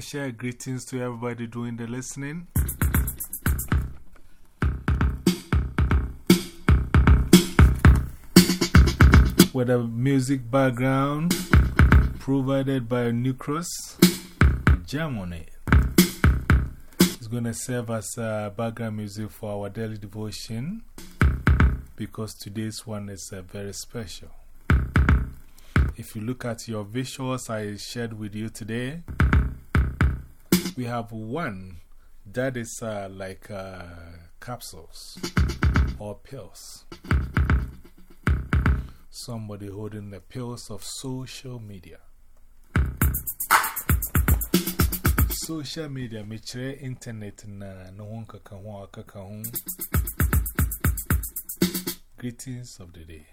special greetings to everybody doing the listening. With a music background provided by Nucros, jam on it. It's going to serve as a background music for our daily devotion because today's one is uh, very special. If you look at your visuals I shared with you today, we have one that is uh, like uh, capsules or pills. Somebody holding the pills of social media. Social media, michere internet na no one kakahun kakahun. Greetings of the day.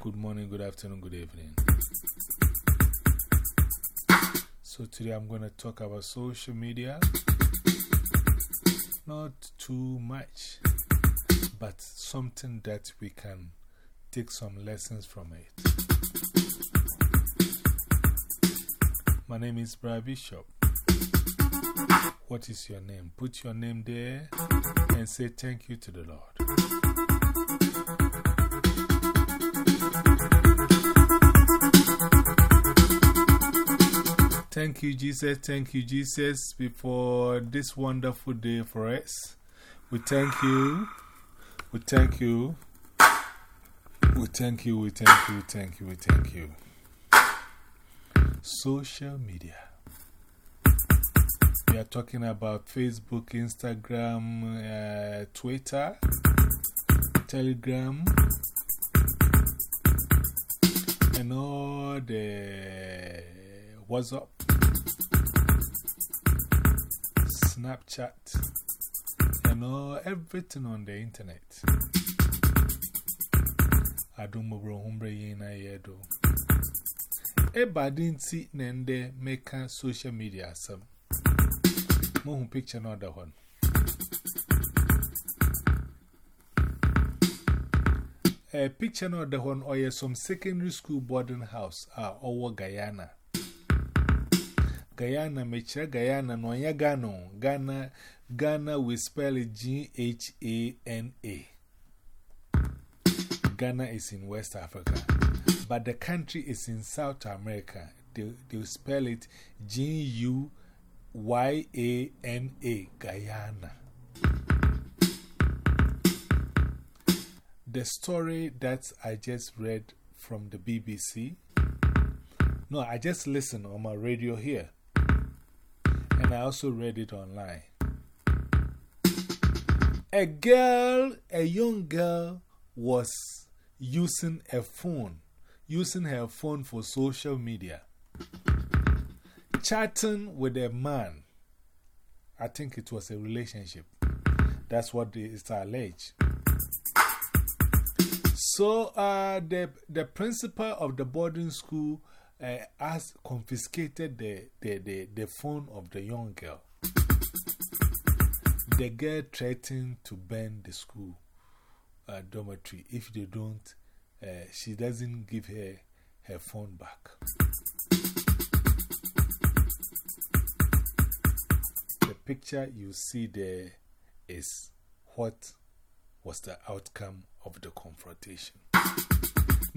Good morning, good afternoon, good evening. So, today I'm going to talk about social media. Not too much, but something that we can take some lessons from it. My name is Brad Bishop. What is your name? Put your name there and say thank you to the Lord. Thank you, Jesus. Thank you, Jesus, for this wonderful day for us. We thank you. We thank you. We thank you. We thank you. We thank you. We thank you. Social media. We are talking about Facebook, Instagram,、uh, Twitter, Telegram, and all the WhatsApp, Snapchat, and all everything on the internet. I don't know where yena yedo. Eba didn't see nende make social media some. Mohun picture no other one. A picture no other one or some secondary school boarding house are over Guyana. Guyana, Mecha Guyana, no ya Ghana, Ghana, Ghana, we spell it G H A N A. Ghana is in West Africa, but the country is in South America. They, they spell it G U Y A N A, Guyana. The story that I just read from the BBC. No, I just listened on my radio here. I also read it online. A girl, a young girl, was using a phone, using her phone for social media, chatting with a man. I think it was a relationship. That's what is alleged. So, uh, the, the principal of the boarding school uh, has confiscated the, the, the, the phone of the young girl. The girl threatened to burn the school uh, dormitory if they don't, uh, she doesn't give her her phone back. The picture you see there is what was the outcome of the confrontation.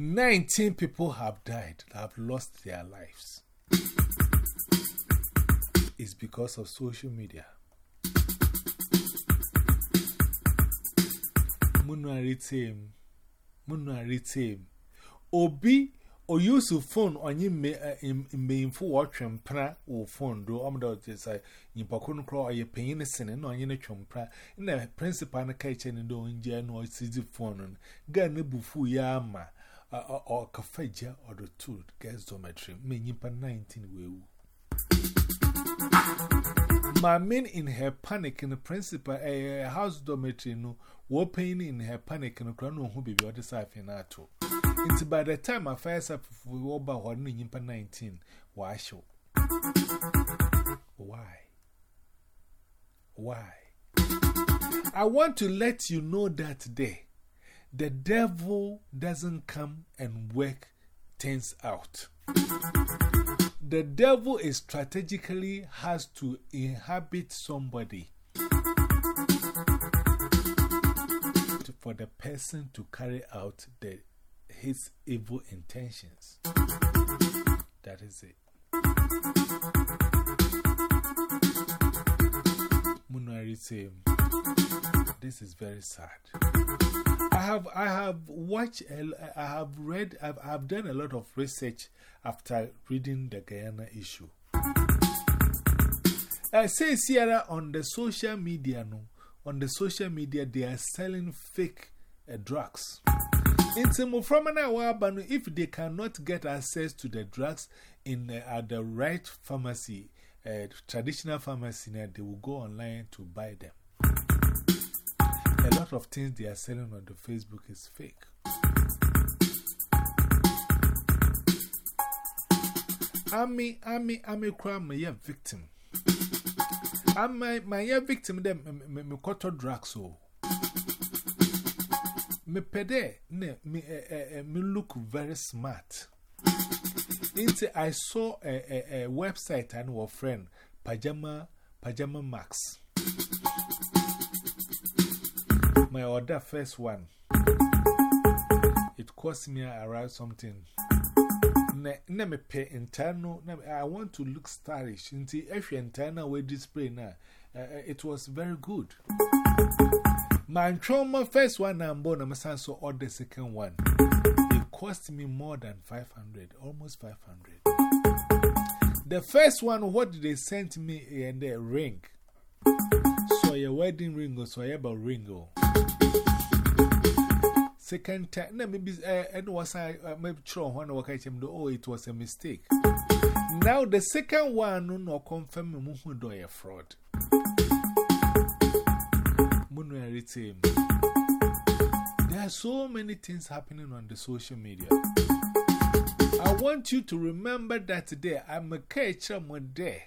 19 people have died, have lost their lives. It's because of social media. Munuaritim, Munuaritim. Obi, or use phone on you may for watch and pra phone do omdo just like you pacun craw or your pain is sin on your chumpra in the principal kitchen and doing or easy phone. Gun bufu yama or cafeja or the two gas dormitory, meaning 19 will. My main in her panic in the principal a house dormitory no war pain in her panic and a crown who be the other side in ato. It's by the time I first up were about one in 19. Why show? Why? Why? I want to let you know that day the devil doesn't come and work things out. the devil is strategically has to inhabit somebody for the person to carry out the, his evil intentions. That is it. Munari say, This is very sad. I have, I have watched, I have read, I've, I've done a lot of research after reading the Guyana issue. I say, Sierra, on the social media, no, on the social media, they are selling fake uh, drugs. If they cannot get access to the drugs in uh, at the right pharmacy, uh, traditional pharmacy, they will go online to buy them. A lot of things they are selling on the Facebook is fake. I'm a, I'm a, I'm a crime, a victim. I'm my, my victim, them, me, me, drugs, so. Me pede, ne, me, uh, uh, me look very smart. Into I saw a, a, a website and our friend, Pajama, Pajama Max. My order first one. It cost me around something. Ne me pay internal. I want to look stylish. If internal way display now, eh, eh, it was very good. My trauma first one, I'm born, I'm so order second one. It cost me more than 500, almost 500. The first one, what did they send me eh, in the ring? So, a wedding ring or so, a ring. Oh. Second time, no, maybe, and was I, maybe, sure, one of them, oh, it was a mistake. Now, the second one, no, confirm me, do a fraud. There are so many things happening on the social media. I want you to remember that today I'm a catcher one day.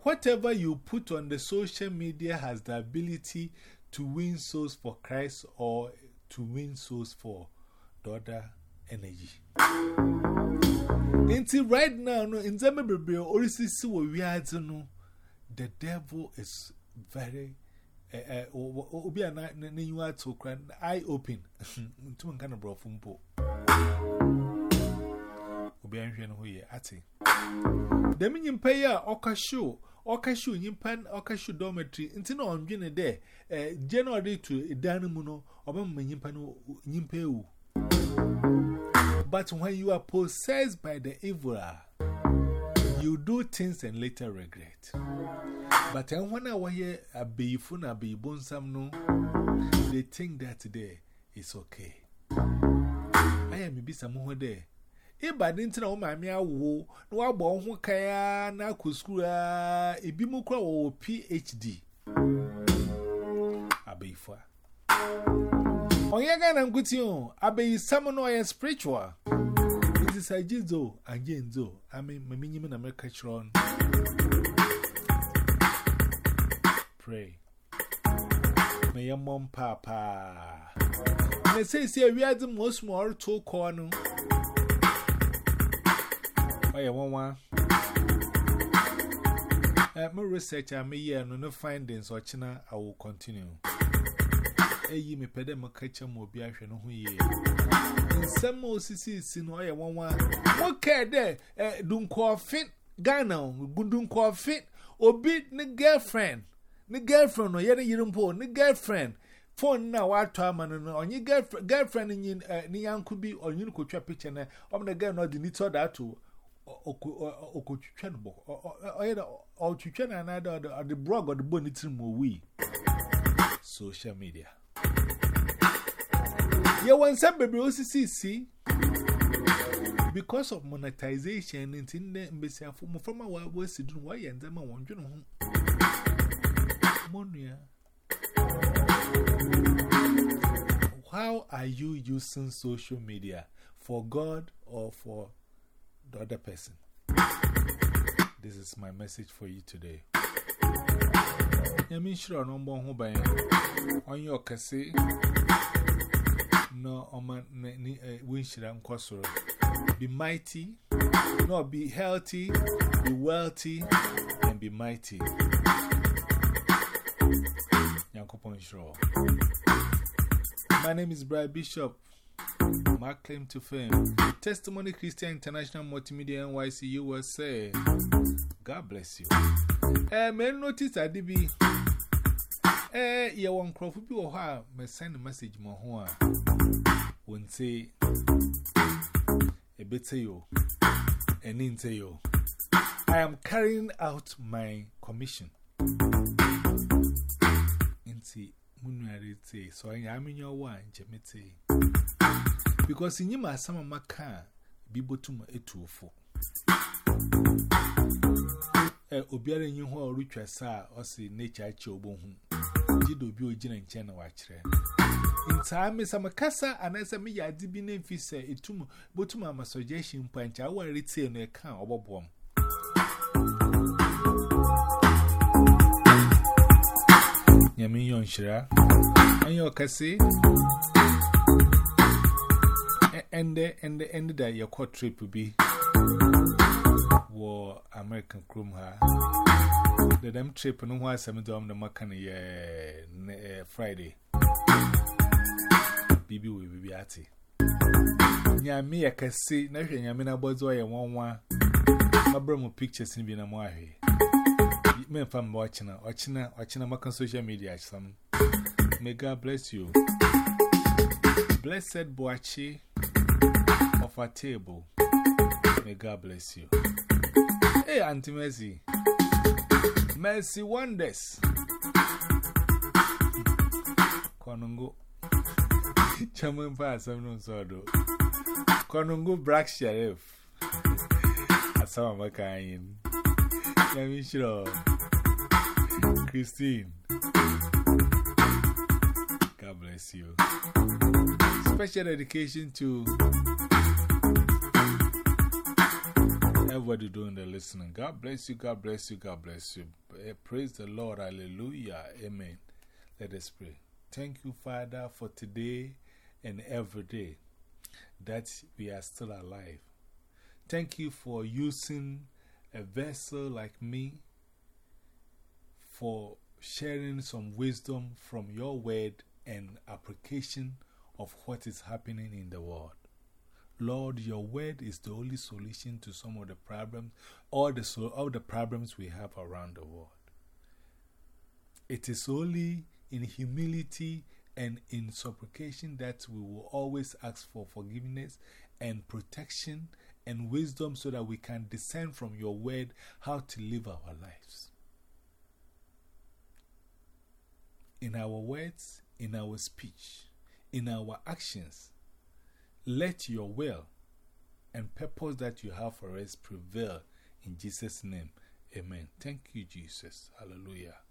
Whatever you put on the social media has the ability to win souls for Christ or to win souls for the other energy. Until right now, no, in Zambia, or is this what we are to know? The devil is very. Obi ana na you are to cry eye open. Ntum kind of bro fumpo. Obi anhwe no ho ye ate. Dem nyimpa ya okashu okashu nyimpa okashu dormitory nti na onwene de eh January to dan mu no obamma. But when you are possessed by the evil, you do things and later regret. But when I hear a beefun, a beebonsam, no, they think that today is okay. I am maybe someone there. ịba dị ntị na ụmụ amị awụwo na wagba ọhụ ka ya na-akụ ebi m kura wọ phd abịfọ onye na nkwụtị o abịghị sam na ọya spiritual. Nti saji nzo anje nzo amị na mmeka kyerɛ pray. Na ya mmọ mpaapaa. Na seesi awia dị ma o si Why, one one. At my research, I may hear no findings or china, I will continue. A ye me pedem a more be action who ye. In some more CC, no, I one one. What care there? Don't call fit Ghana, Gundun call fit, or beat the girlfriend. The girlfriend, or yet a year po, the girlfriend. Phone now, what time and on your girlfriend in Nian could be or you could trap picture, or the girl not the need that okotwitwa no bɔ ɔyɛ O ɔtwitwa no anaa dɛ ɔde brog ɔde bɔ ne tirim ɔwui social media. Yɛwɔ nsɛm bebree osisiisi because of monetization nti nnɛ mbesiafo mmɔframma wɔ wɔasi duru wɔyɛ ndzɛma wɔn dwene ho mɔnua how are you using social media? For god or for the other person? This is my message for you today. Sure no more home by on your cassette. No, on my windshield, Be mighty, no, be healthy, be wealthy, and be mighty. Yankopon Sure. My name is Brian Bishop. Mark claim to fame. Testimony Christian International Multimedia NYC USA. God bless you. Eh, men notice I did be. Eh, ye won crop bi wo ha me send message mo ho a. Won say ebete yo. Enin say yo. I am carrying out my commission. Nti munuare te so anya amenyo wa nje mete. because in Yima Sama Maka, Bibotuma etufu. Eh, obiara nyi ho orutwa saa osi nature achi obohu. Jido bi ogina nche na wachire. Ntaa me sama kasa anasa me yadi bi na mfi se etum botuma ma suggestion pancha wa retie no e kan obobom. Nyame yon shira. Anyo kasi. ɛndɛ ɛndɛ ɛndɛ da yɛkɔ trip bi wɔ American kurom ha. The dem trip no ho asɛm dɛ ɔm de maka no yɛ eh, Friday. Biribi wɔ biribi ate nyame yɛ kɛse na hwɛ nyame no abɔdze ɔyɛ nwanwa mabrɛ mu pictures no bi na mo ahwee memfa mba ɔkyena ɔkyena ɔkyena maka social media akyesɛm may God bless you. Blessed Boachi Alpha Table. May God bless you. Hey, Auntie Mercy. Mercy Wonders. Konungu. Chairman Pasam no sodo. Konungu Black Sheriff. Asama makain. Yamishiro. Christine. Bless you. Special dedication to everybody doing the listening. God bless you, God bless you, God bless you. Eh, praise the Lord. Hallelujah. Amen. Let us pray. Thank you, Father, for today and every day that we are still alive. Thank you for using a vessel like me for sharing some wisdom from your word and application of what is happening in the world. Lord, your word is the only solution to some of the problems, all the, all the problems we have around the world. It is only in humility and in supplication that we will always ask for forgiveness and protection and wisdom so that we can discern from your word how to live our lives. In our words, in our speech, in our actions, let your will and purpose that you have for us prevail in Jesus' name. Amen. Thank you, Jesus. Hallelujah.